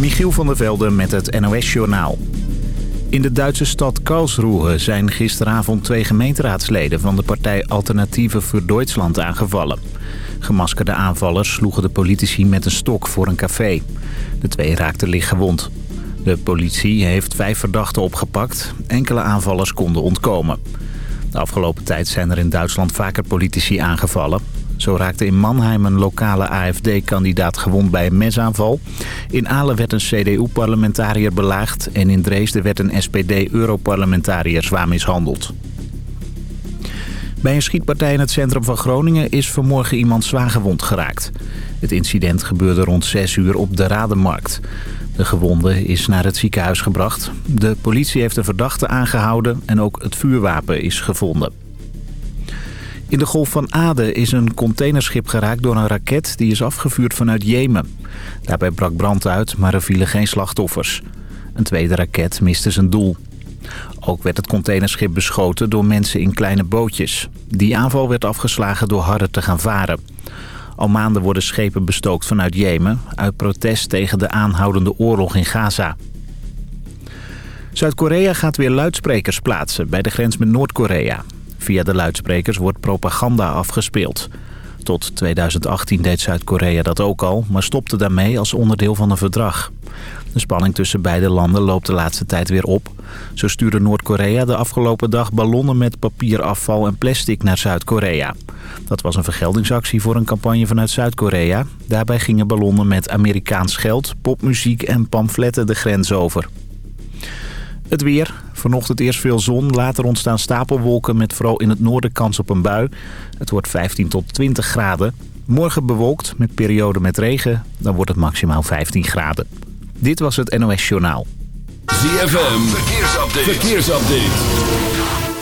Michiel van der Velde met het NOS-journaal. In de Duitse stad Karlsruhe zijn gisteravond twee gemeenteraadsleden... van de partij Alternatieve voor Duitsland aangevallen. Gemaskerde aanvallers sloegen de politici met een stok voor een café. De twee raakten lichtgewond. De politie heeft vijf verdachten opgepakt. Enkele aanvallers konden ontkomen. De afgelopen tijd zijn er in Duitsland vaker politici aangevallen. Zo raakte in Mannheim een lokale AFD-kandidaat gewond bij een mesaanval. In Aalen werd een CDU-parlementariër belaagd... en in Dresden werd een SPD-europarlementariër zwaar mishandeld. Bij een schietpartij in het centrum van Groningen is vanmorgen iemand zwaar gewond geraakt. Het incident gebeurde rond 6 uur op de Radenmarkt. De gewonde is naar het ziekenhuis gebracht. De politie heeft een verdachte aangehouden en ook het vuurwapen is gevonden. In de Golf van Aden is een containerschip geraakt door een raket die is afgevuurd vanuit Jemen. Daarbij brak brand uit, maar er vielen geen slachtoffers. Een tweede raket miste zijn doel. Ook werd het containerschip beschoten door mensen in kleine bootjes. Die aanval werd afgeslagen door harder te gaan varen. Al maanden worden schepen bestookt vanuit Jemen... uit protest tegen de aanhoudende oorlog in Gaza. Zuid-Korea gaat weer luidsprekers plaatsen bij de grens met Noord-Korea. Via de luidsprekers wordt propaganda afgespeeld. Tot 2018 deed Zuid-Korea dat ook al, maar stopte daarmee als onderdeel van een verdrag. De spanning tussen beide landen loopt de laatste tijd weer op. Zo stuurde Noord-Korea de afgelopen dag ballonnen met papierafval en plastic naar Zuid-Korea. Dat was een vergeldingsactie voor een campagne vanuit Zuid-Korea. Daarbij gingen ballonnen met Amerikaans geld, popmuziek en pamfletten de grens over. Het weer. Vanochtend eerst veel zon. Later ontstaan stapelwolken met vooral in het noorden kans op een bui. Het wordt 15 tot 20 graden. Morgen bewolkt met perioden met regen. Dan wordt het maximaal 15 graden. Dit was het NOS Journaal. ZFM. Verkeersupdate. Verkeersupdate.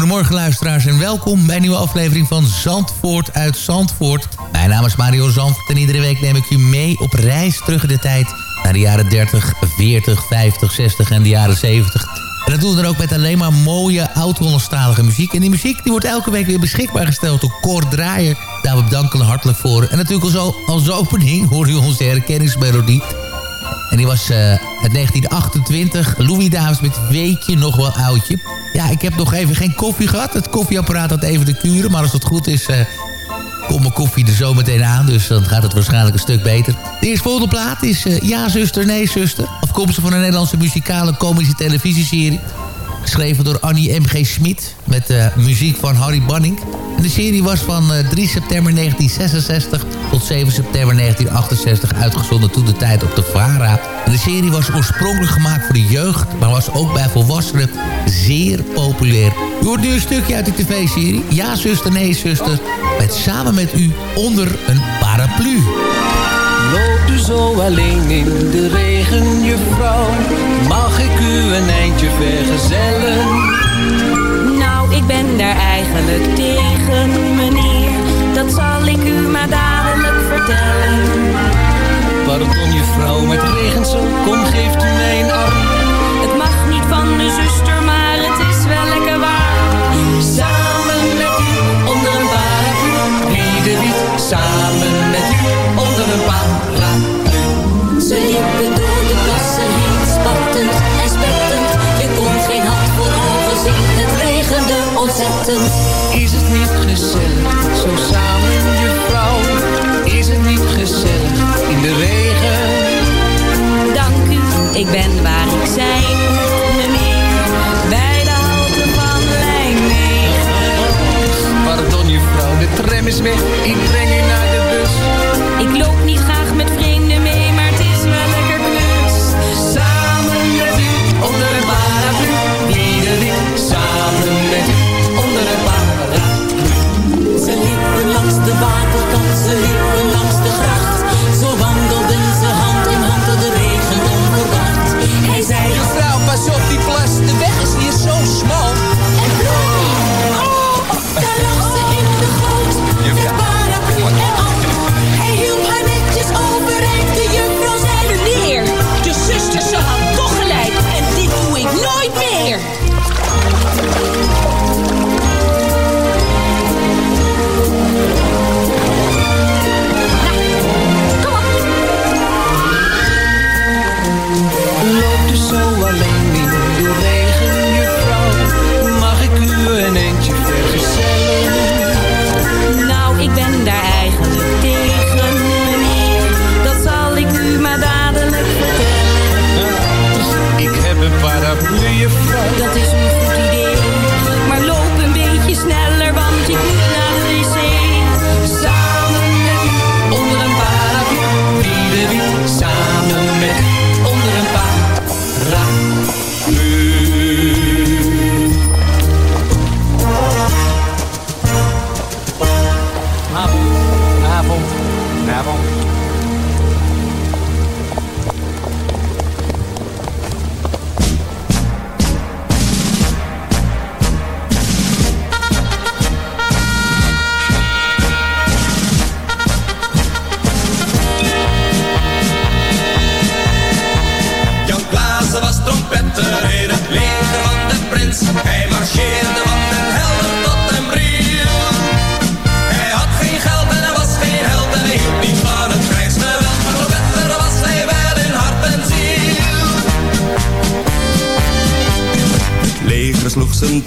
goedemorgen luisteraars en welkom bij een nieuwe aflevering van Zandvoort uit Zandvoort. Mijn naam is Mario Zandvoort en iedere week neem ik u mee op reis terug in de tijd naar de jaren 30, 40, 50, 60 en de jaren 70. En dat doen we dan ook met alleen maar mooie oud-Hollandstalige muziek. En die muziek die wordt elke week weer beschikbaar gesteld door Cor Draaier. Daar we bedanken hartelijk voor. En natuurlijk al zo, als opening hoor u onze herkenningsmelodie. En die was uh, uit 1928. Louis Davis met Weetje nog wel oudje. Ja, ik heb nog even geen koffie gehad. Het koffieapparaat had even de kuren. Maar als het goed is, uh, komt mijn koffie er zo meteen aan. Dus dan gaat het waarschijnlijk een stuk beter. De eerstvolgende plaat is uh, Ja zuster, nee zuster. Afkomstig van een Nederlandse muzikale komische televisieserie. Geschreven door Annie M.G. Smit. Met uh, muziek van Harry Banning. En de serie was van uh, 3 september 1966 tot 7 september 1968 uitgezonden toen de tijd op de VARA. En de serie was oorspronkelijk gemaakt voor de jeugd, maar was ook bij volwassenen zeer populair. U hoort nu een stukje uit de tv-serie. Ja, zuster, nee, zuster. Met samen met u onder een paraplu. Loopt u zo alleen in de regen, juffrouw? Mag ik u een eindje vergezellen? Nou, ik ben daar eigenlijk tegen, meneer. Dat zal ik u maar dadelijk vertellen. Pardon, juffrouw, maar het regent zo. Kom, geeft u mij een arm. Het mag niet van mijn zuster, maar het is wel lekker waar. Samen met u onder een paraplu. Wie de wiet, samen met u onder een paraplu. Is het niet gezellig, zo samen, juffrouw? Is het niet gezellig in de regen? Dank u, ik ben waar ik zijn. Bij de halte van lijn 9. Pardon, juffrouw, de tram is weg.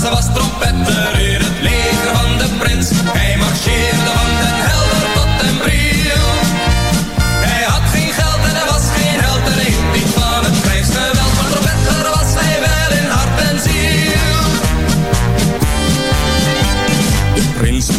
Klaassen was trompetter in het leger van de prins. Hij marcheerde van den helder tot den bril.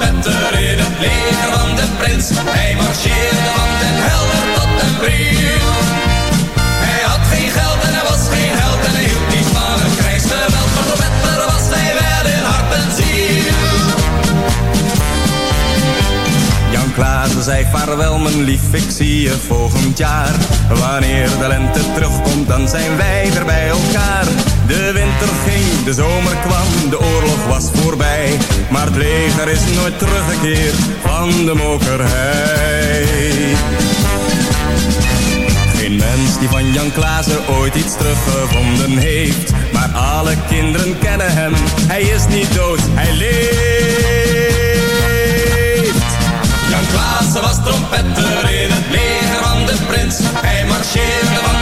Trompetter in het leger van de prins. Hij marcheerde van den helder tot den bril. Hij had geen geld en hij was zei vaarwel mijn lief, ik zie je volgend jaar. Wanneer de lente terugkomt, dan zijn wij weer bij elkaar. De winter ging, de zomer kwam, de oorlog was voorbij. Maar het leger is nooit teruggekeerd van de mokerhei. Geen mens die van Jan Klaassen ooit iets teruggevonden heeft. Maar alle kinderen kennen hem, hij is niet dood, hij leeft. Was trompetter in het leger van de prins. Hij marcheerde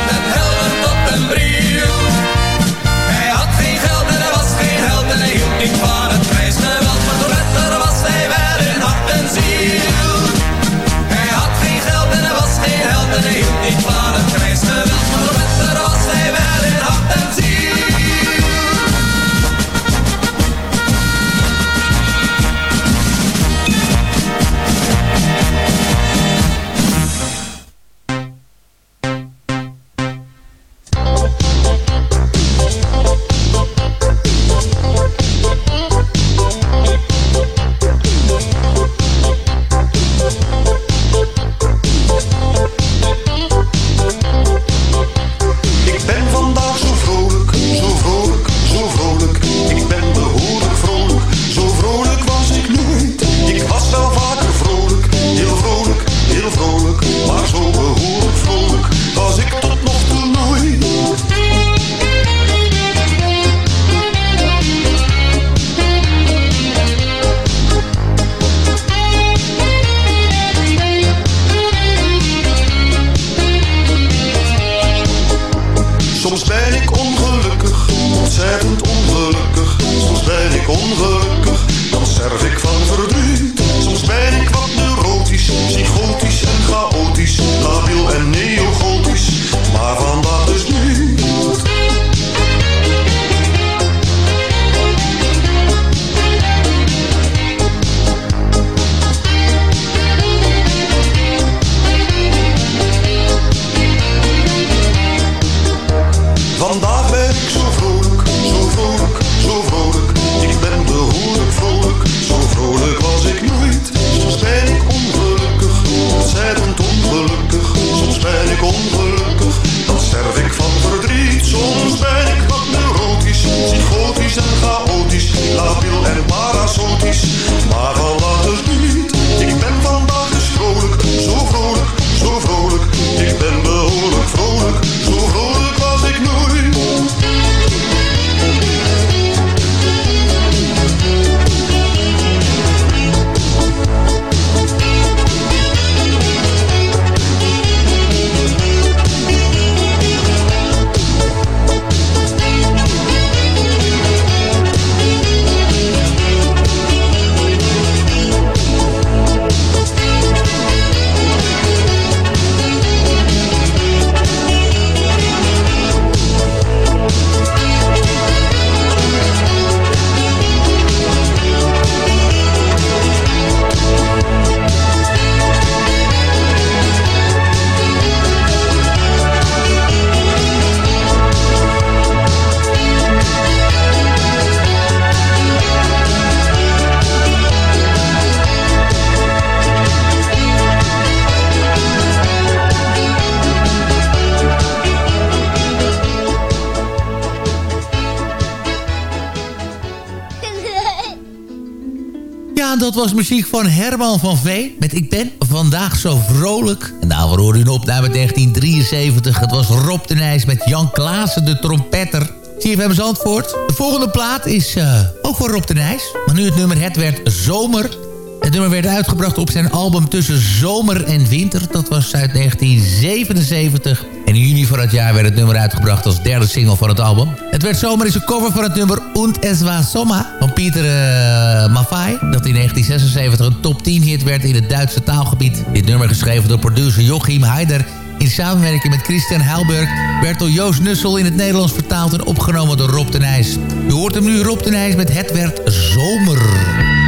was muziek van Herman van Veen met Ik ben vandaag zo vrolijk. En daarvoor hoorde u een opname 1973. Het was Rob de Nijs met Jan Klaassen, de trompetter. CFM Zandvoort. De volgende plaat is uh, ook voor Rob de Nijs. Maar nu het nummer Het werd Zomer. Het nummer werd uitgebracht op zijn album Tussen Zomer en Winter. Dat was uit 1977. En in juni van het jaar werd het nummer uitgebracht als derde single van het album. Het werd zomer is een cover van het nummer Und es war Sommer van Pieter uh, Maffay. Dat in 1976 een top 10 hit werd in het Duitse taalgebied. Dit nummer geschreven door producer Joachim Heider in samenwerking met Christian Heilberg werd door Joost Nussel in het Nederlands vertaald en opgenomen door Rob de Nijs. U hoort hem nu Rob de Nijs met Het werd zomer.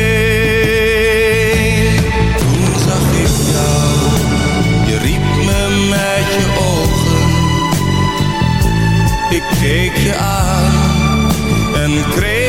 Keek je aan en kreeg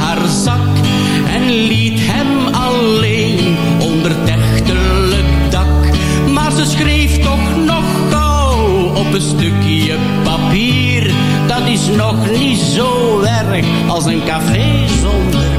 haar zak en liet hem alleen onder dechtelijk dak. Maar ze schreef toch nog gauw op een stukje papier. Dat is nog niet zo erg als een café zonder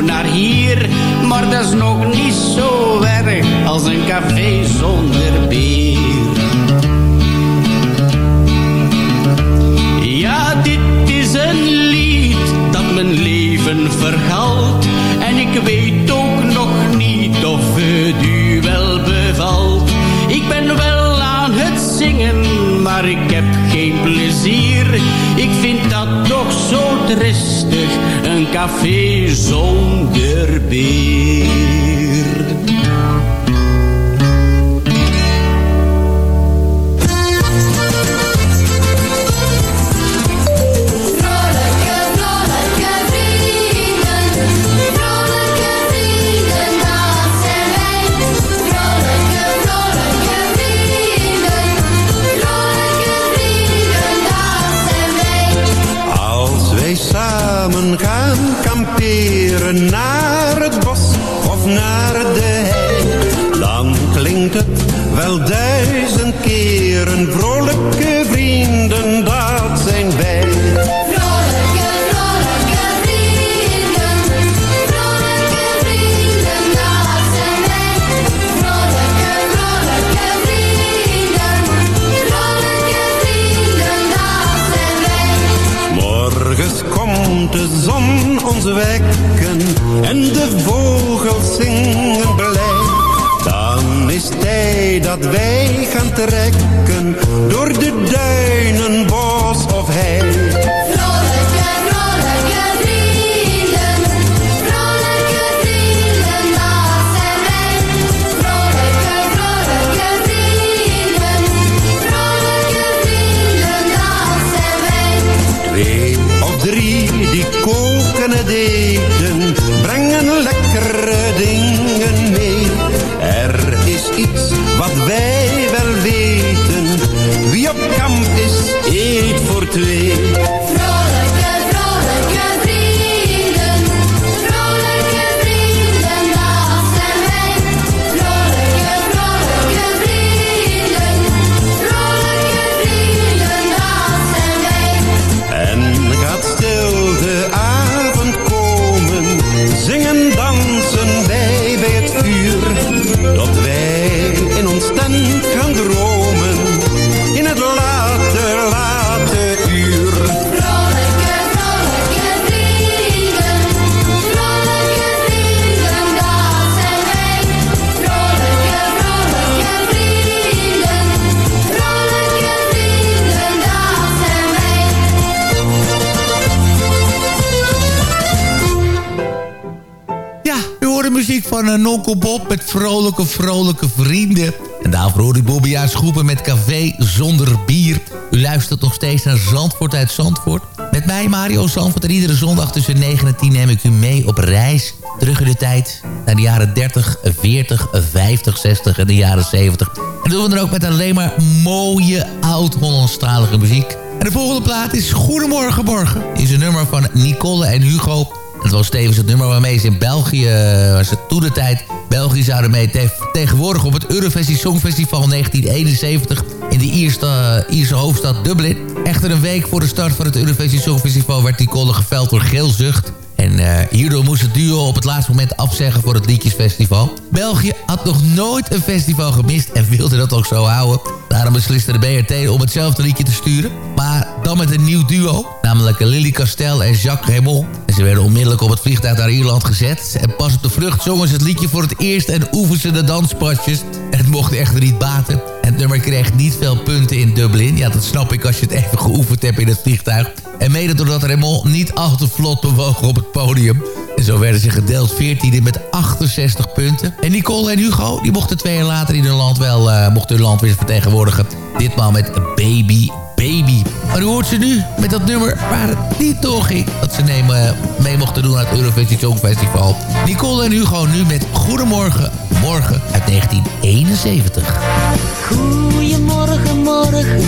Naar hier. Maar dat is nog niet zo erg als een café zonder bier. Ja, dit is een lied dat mijn leven vergalt. En ik weet ook nog niet of het u wel bevalt. Ik ben wel aan het zingen, maar ik heb geen plezier. Ik vind dat toch zo tristig, een café zonder bier. Naar het bos of naar de hei, dan klinkt het wel duizend keren. Vrolijke vrienden, dat zijn wij. Vrolijke, vrolijke vrienden, vrolijke vrienden, dat zijn wij. Vrolijke, vrolijke vrienden, vrolijke vrienden, dat zijn wij. Morgens komt de zon ons wekken en de vogels zingen blij. Dan is tijd dat wij gaan trekken vrolijke, vrolijke vrienden. En daarvoor hoor u Bobby Schoepen met café zonder bier. U luistert nog steeds naar Zandvoort uit Zandvoort. Met mij Mario Zandvoort en iedere zondag tussen 9 en 10 neem ik u mee op reis. Terug in de tijd naar de jaren 30, 40, 50, 60 en de jaren 70. En dat doen we dan ook met alleen maar mooie oud-Hollandstalige muziek. En de volgende plaat is Goedemorgen Morgen. Is een nummer van Nicole en Hugo. Het was tevens het nummer waarmee ze in België, eh, waar ze toen de tijd België zouden mee te- tegenwoordig op het Eurovisie Songfestival 1971 in de Ierse, hoofdstad Dublin. Echter een week voor de start van het Eurovisie Songfestival werd Nicole geveld door geelzucht. En eh, hierdoor moest het duo op het laatste moment afzeggen voor het Liedjesfestival. België had nog nooit een festival gemist en wilde dat ook zo houden. Daarom besliste de BRT om hetzelfde liedje te sturen. Maar dan met een nieuw duo. Namelijk Lily Castel en Jacques Raymond. En ze werden onmiddellijk op het vliegtuig naar Ierland gezet. En pas op de vlucht zongen ze het liedje voor het eerst en oefenden ze de danspasjes. En het mocht echt niet baten. Het nummer kreeg niet veel punten in Dublin. Ja, dat snap ik als je het even geoefend hebt in het vliegtuig. En mede doordat Raymond niet al te vlot bewoog op het podium. En zo werden ze gedeeld 14e met 68 punten. En Nicole en Hugo, die mochten twee jaar later in hun land wel uh, mochten hun land weer vertegenwoordigen. Ditmaal met Baby Baby. Maar u hoort ze nu met dat nummer waar het niet doorging. Dat ze nemen, mee mochten doen aan het Eurovisie Songfestival. Nicole en Hugo nu met Goedemorgen, Morgen uit 1971. Goedemorgen, morgen,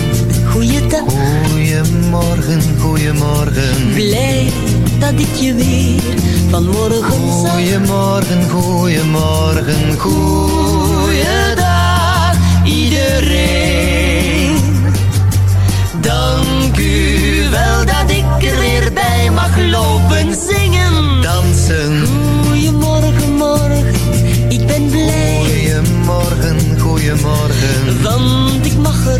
goeiedag. Goedemorgen, goedemorgen. Blij dat ik je weer vanmorgen zag. Goedemorgen, goedemorgen, goeiedag iedereen. Dank u wel dat ik er weer bij mag lopen zingen. Dansen. Goedemorgen, morgen, ik ben blij. Goedemorgen, goedemorgen. Want ik mag er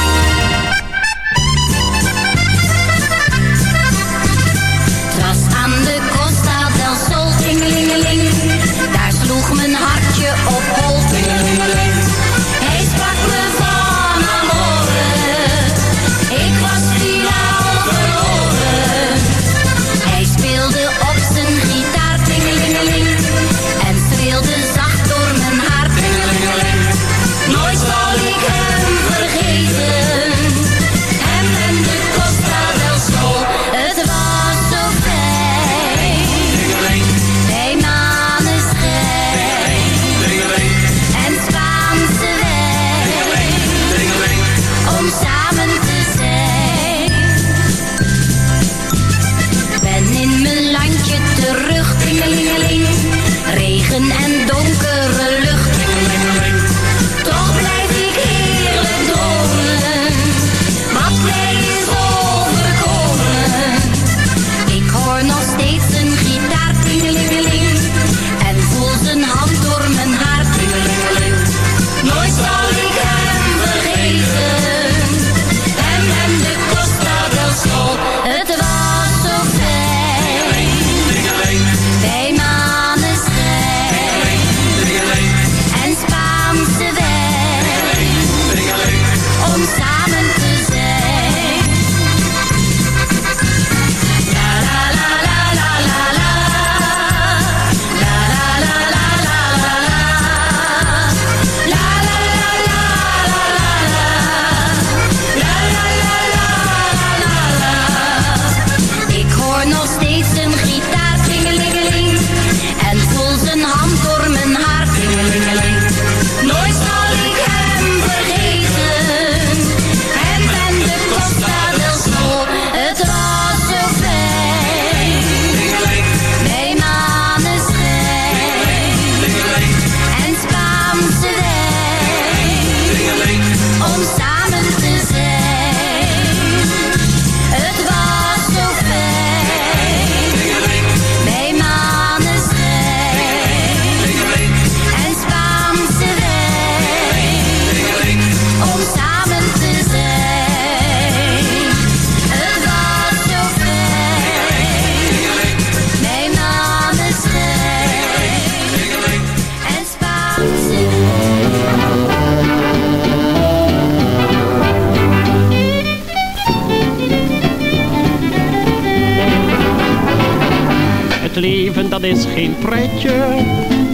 Dat is geen pretje.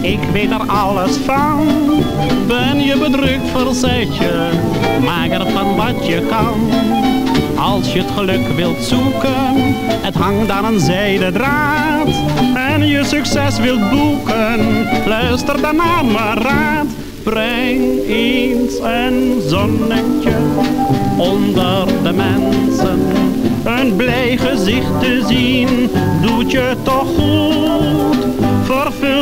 Ik weet er alles van. Ben je bedrukt, verzet je. Maak er van wat je kan. Als je het geluk wilt zoeken, het hangt aan een zijden draad. En je succes wilt boeken, luister dan naar mijn raad. Breng eens een zonnetje onder de mensen. Een blij gezicht te zien, doet je toch goed.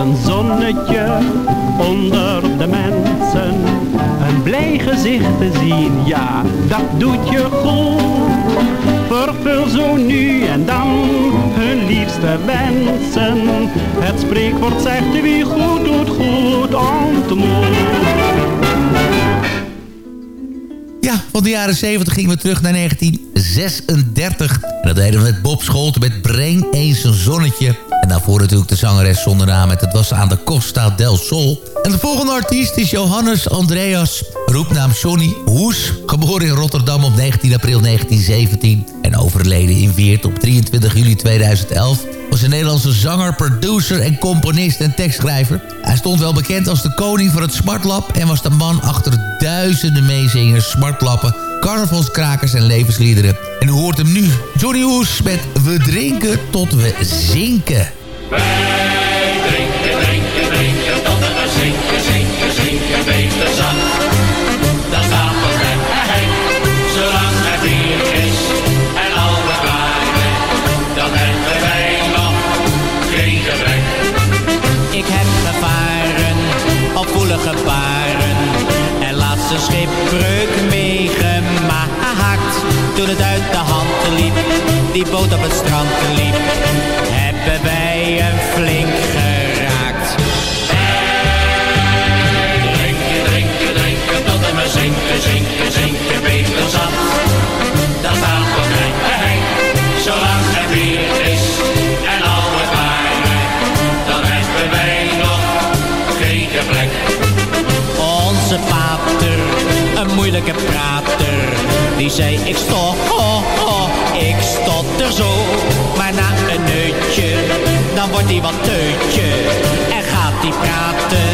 Een zonnetje onder de mensen. Een blij gezicht te zien, ja, dat doet je goed. Vervul zo nu en dan hun liefste wensen. Het spreekwoord zegt wie goed doet, goed ontmoet. Ja, van de jaren 70 gingen we terug naar 1936. En dat deden we met Bob Scholten met Breng eens een zonnetje. Daarvoor natuurlijk de zangeres zonder naam. Het was aan de Costa del Sol. En de volgende artiest is Johannes Andreas, roepnaam Johnny Hoes. Geboren in Rotterdam op 19 april 1917 en overleden in Weert op 23 juli 2011 was een Nederlandse zanger, producer en componist en tekstschrijver. Hij stond wel bekend als de koning van het smartlap... en was de man achter duizenden meezingers, smartlappen, carnavalskrakers en levensliederen. En u hoort hem nu, Johnny Hoes met We drinken tot we zinken. Wij drinken, drinken, drinken tot we zinken, zinken, zinken, beter zat. Dan staat ons bij hey, zolang er bier is en al klaren, dan hebben wij nog geen gebrek. Ik heb gevaren op woelige paren en laatste schipbreuk meegemaakt. Toen het uit de hand liep, die boot op het strand liep, een prater, die zei ik stop, oh, oh, ik stotter zo. Maar na een neutje, dan wordt hij wat teutje en gaat hij praten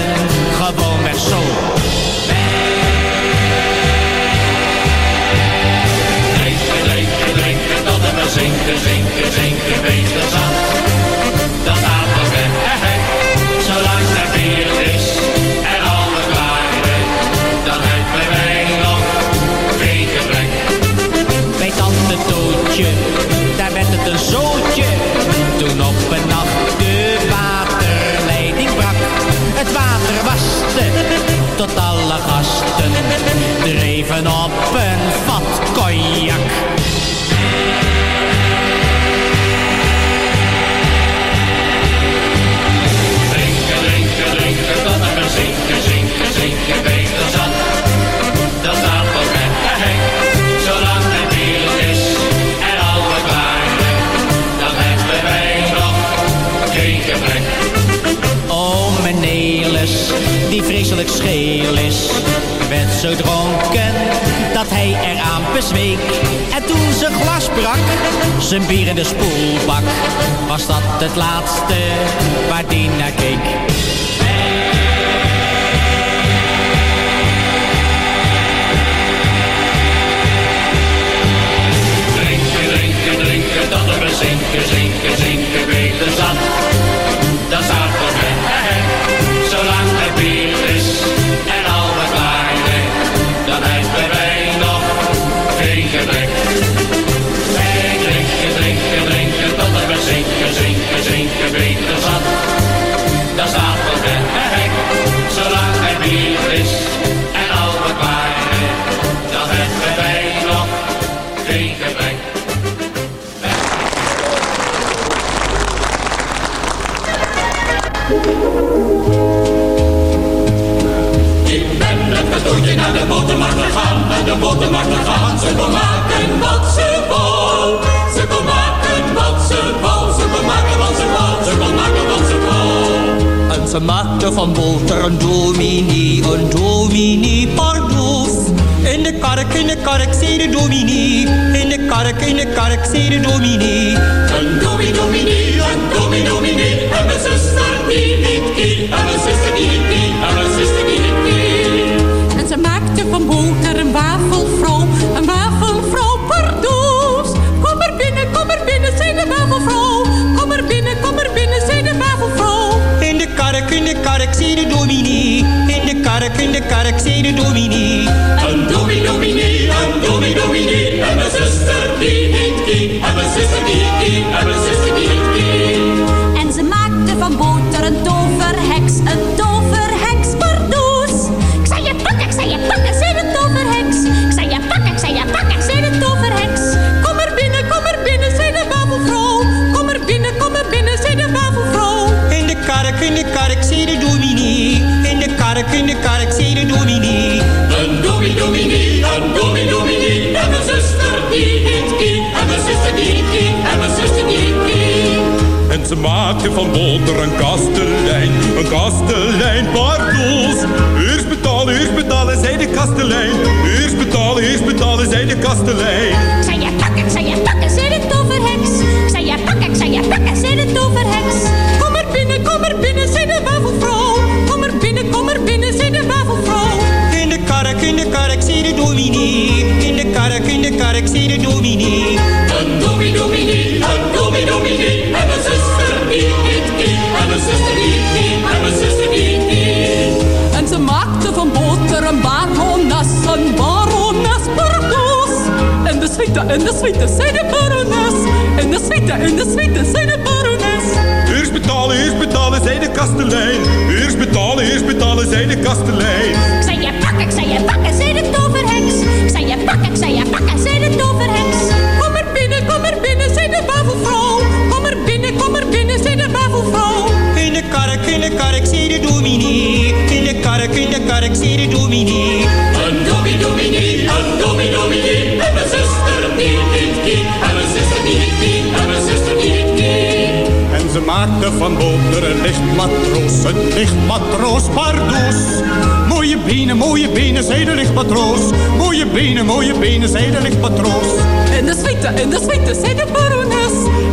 gewoon weg zo. Zinken, zinken, zinken, beter die vreselijk scheel is. Werd zo dronken dat hij eraan bezweek. En toen zijn glas brak, zijn bier in de spoelbak. Was dat het laatste waar die naar keek. Drinken, drinken, drinken, dat we zinken, zinken, zinken. Botermarkt gegaan, naar de botermarkt gegaan. Ze kon maken wat ze wou. Ze kon maken wat ze wou. Ze kon maken wat ze wou. Ze kon maken wat ze wou. En ze maakte van boter een dominee, een dominee pardoes. In de kark, in de kark, zei de dominee. In de kark, in de kark, zei de dominee. Een dominee, dominee, een dominee, dominee. En mijn zuster die niet kie. En mijn zuster die niet kie. En mijn zuster die niet kie. Een wafelvrouw, een wafelvrouw pardoes. Kom er binnen, kom er binnen, zei de wafelvrouw. Kom er binnen, kom er binnen, zei de wafelvrouw. In de kark, in de kark, zei de dominee. In de kark, in de kark, zei de dominee. Een dominee, dominee, een dominee, van boter een kastelein, een kastelein, pardoes. Eerst betalen, eerst betalen, zei de kastelein. Eerst betalen, eerst betalen, zei de kastelein. Zei je pakken, zei je pakken, zei de toverheks. Zei je pakken, zei je pakken, zei de toverheks. Kom er binnen, kom er binnen, zei de wafelvrouw. Kom er binnen, kom er binnen, zei de wafelvrouw. In de kark, in de kark, zei de dominee. In de kark, in de kark, zei de dominee. Een dominee, dominee, een dominee, dominee. En mijn zuster En mijn zuster mijn zuster ze maakte van boter een barones, een barones pardoes. En de suite, en de suite, zei de barones. En de suite, en de suite, zei de barones. Eerst betalen, eerst betalen, zei de kastelein. Eerst betalen, eerst betalen, zei de kastelein. Ik zei je pakken, ik zei je pakken, zei de toverheks. Ik zei je pakken, ik zei je pakken, zei de toverheks. Kom er binnen, kom er binnen, zei de wafelvrouw. De. In de kark, in de kark, zei de dominee. In de kark, in de kark, zei de dominee. Een dominee, dominee, een dominee, dominee. En mijn zuster die niet kie. En mijn zuster die niet. En mijn zuster die niet. En ze maakte van boter een lichtmatroos, een lichtmatroos pardoes. Mooie benen, mooie benen, zei de lichtmatroos. Mooie benen, mooie benen, zei de lichtmatroos. En de suite, en de suite, zei de barones.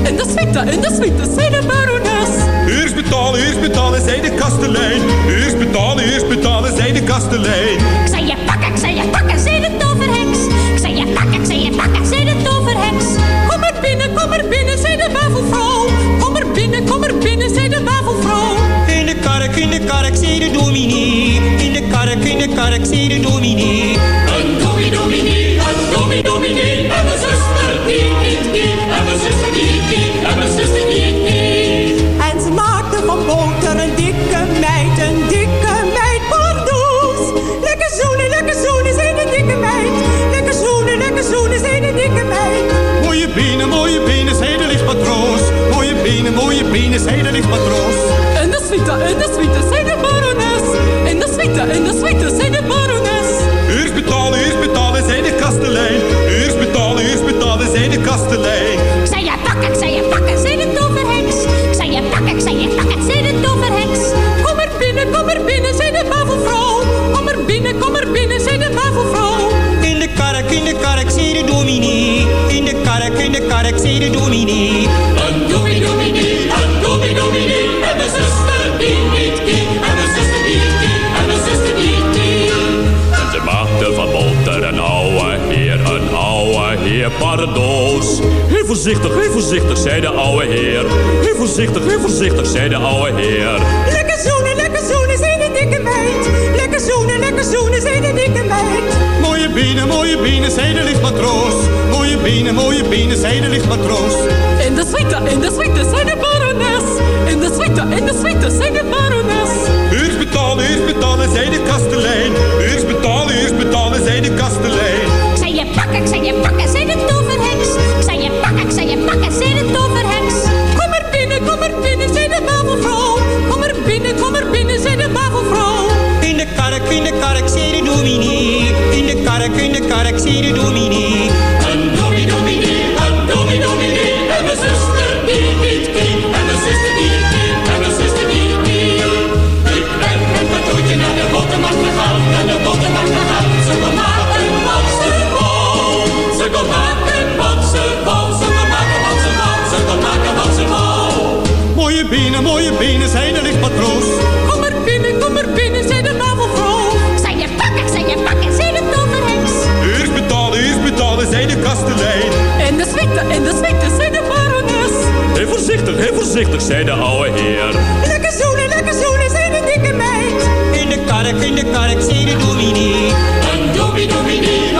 En de suite, en de suite, zei de barones. Eerst betalen, eerst betalen, zei de kastelein. Eerst betalen, eerst betalen, zei de kastelein. Ik zei je pakken, ik zei je pakken, zei de toverheks. Ik zei je pakken, ik zei je pakken, zei de toverheks. Kom er binnen, kom er binnen, zei de wafelvrouw. Kom er binnen, kom er binnen, zei de wafelvrouw. In de kark, in de kark, zei de dominee. In de kark, in de kark, zei de dominee. Een dominee, dominee, een dominee, benen, zei de lichtmatroos. En de suite, en de suite, zei de barones. En de suite, en de suite, zei de barones. Eerst betalen, eerst betalen, zei de kastelein. Eerst betalen, eerst betalen, zei de kastelein. Ik zei je pakken, ik zei je pakken, zei de toverheks. Ik zei je pakken, ik zei je pakken, zei de toverheks. Kom er binnen, kom er binnen, zei de wafelvrouw. Kom er binnen, kom er binnen, zei de wafelvrouw. In de kark, in de kark, zei zei de dominee. In de kark, in de kark, zei de dominee. Een dominee, dominee, dominee. En mijn zuster die niet ging. En mijn zuster die ging. En mijn zuster die. En ze maakte van boter een ouwe heer, een ouwe heer pardoos. Heel voorzichtig, heel voorzichtig, zei de ouwe heer. Heel voorzichtig, heel voorzichtig, zei de ouwe heer. Lekker zoenen, lekker zoenen, zei de dikke meid. Lekker zoenen, lekker zoenen, zei de dikke meid. Mooie benen, mooie benen, zei de lichtmatroos. Mooie benen, mooie benen, zei de lichtmatroos. In de suite, in de suite, zei de barones. In de suite, in de suite, zei de barones. Eerst betalen, eerst betalen, zei de kastelein. Eerst betalen, eerst betalen, zei de kastelein. Ik zei je pakken, ik zei je pakken, zei de toverheks. Ik zei je pakken, ik zei je pakken, zei de toverheks. Kom er binnen, kom er binnen, zei de wafelvrouw. Kom er binnen, kom er binnen, zei de. In de kark, in de kark, zei de dominee. In de kark, in de kark, zei de dominee, voorzichtig, heel voorzichtig, zei de ouwe heer. Lekker zoenen, lekker zoenen, zei de dikke meid. In de kark, in de kark, zei de dominee. Een dominee, dominee, een dominee,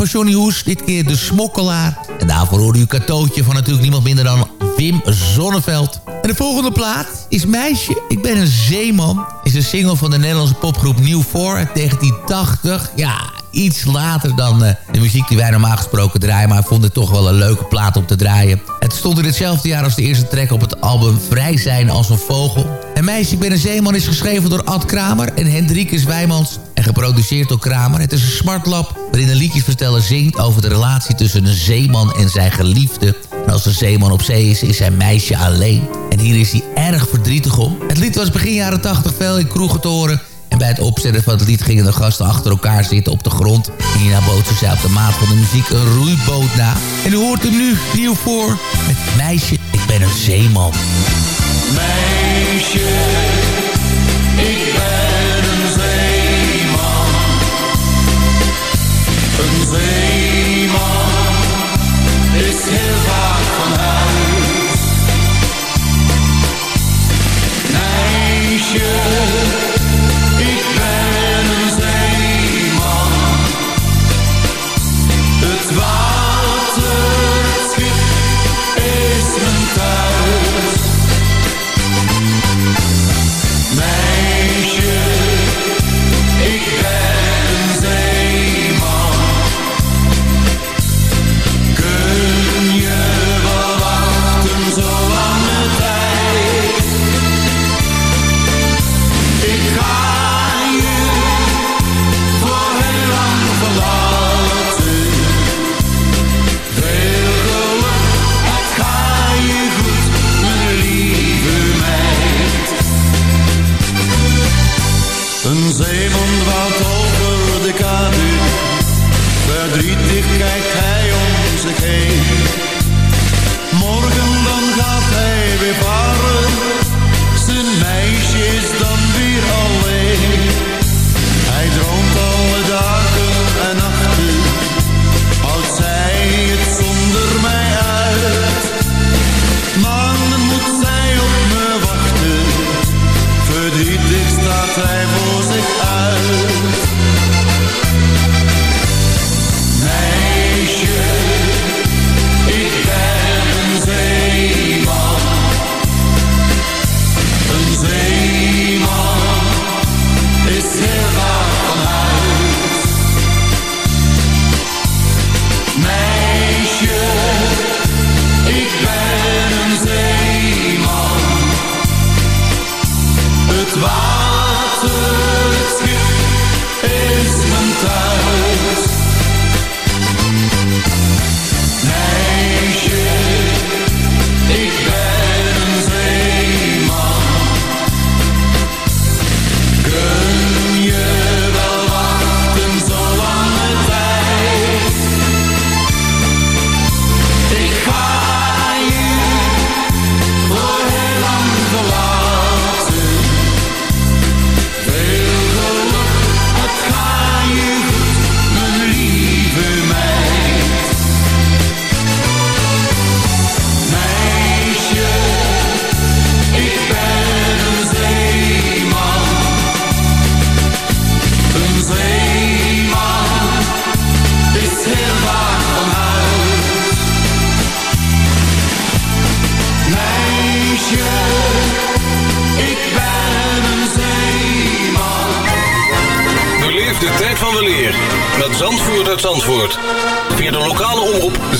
van Johnny Hoes. Dit keer De Smokkelaar. En daarvoor hoorde u cadeautje van natuurlijk niemand minder dan Wim Zonneveld. En de volgende plaat is Meisje, ik ben een zeeman. Is een single van de Nederlandse popgroep New 4 uit 1980. Ja, iets later dan eh, de muziek die wij normaal gesproken draaien. Maar ik vond het toch wel een leuke plaat om te draaien. Het stond in hetzelfde jaar als de eerste track op het album Vrij zijn als een vogel. En meisje, ik ben een zeeman is geschreven door Ad Kramer en Hendrikus Wijmans geproduceerd door Kramer. Het is een smartlap waarin een liedjesverteller zingt over de relatie tussen een zeeman en zijn geliefde. En als de zeeman op zee is, is zijn meisje alleen. En hier is hij erg verdrietig om. Het lied was begin jaren 80 veel in kroegen te horen en bij het opzetten van het lied gingen de gasten achter elkaar zitten op de grond. En hierna bood ze op de maat van de muziek een roeiboot na. En u hoort hem nu nieuw voor met Meisje, ik ben een zeeman. Meisje, ik ben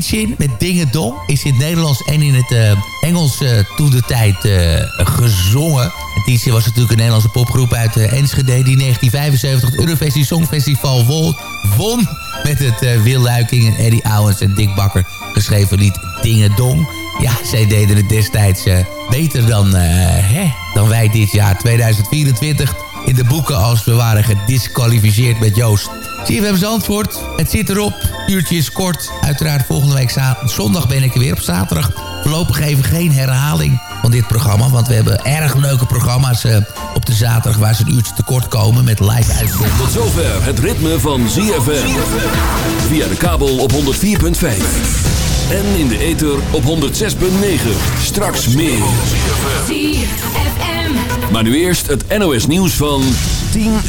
Teaching met Dingen Dong. Is in het Nederlands en in het uh, Engels uh, toen de tijd gezongen. Teaching was natuurlijk een Nederlandse popgroep uit Enschede... die 1975 het Eurovisie Songfestival won. met het Wil Luiking en Eddie Owens en Dick Bakker geschreven lied Dingen Dong. Ja, zij deden het destijds beter dan, hè, dan wij dit jaar 2024 in de boeken als we waren gedisqualificeerd met Joost. Zie je, we antwoord. Het zit erop. Uurtje is kort. Uiteraard volgende week zondag ben ik er weer op zaterdag. Voorlopig even geen herhaling van dit programma. Want we hebben erg leuke programma's uh, op de zaterdag... waar ze een uurtje tekort komen met live uitzendingen. Tot zover het ritme van ZFM. Via de kabel op 104.5. En in de ether op 106.9. Straks meer. Maar nu eerst het NOS nieuws van 10 uur.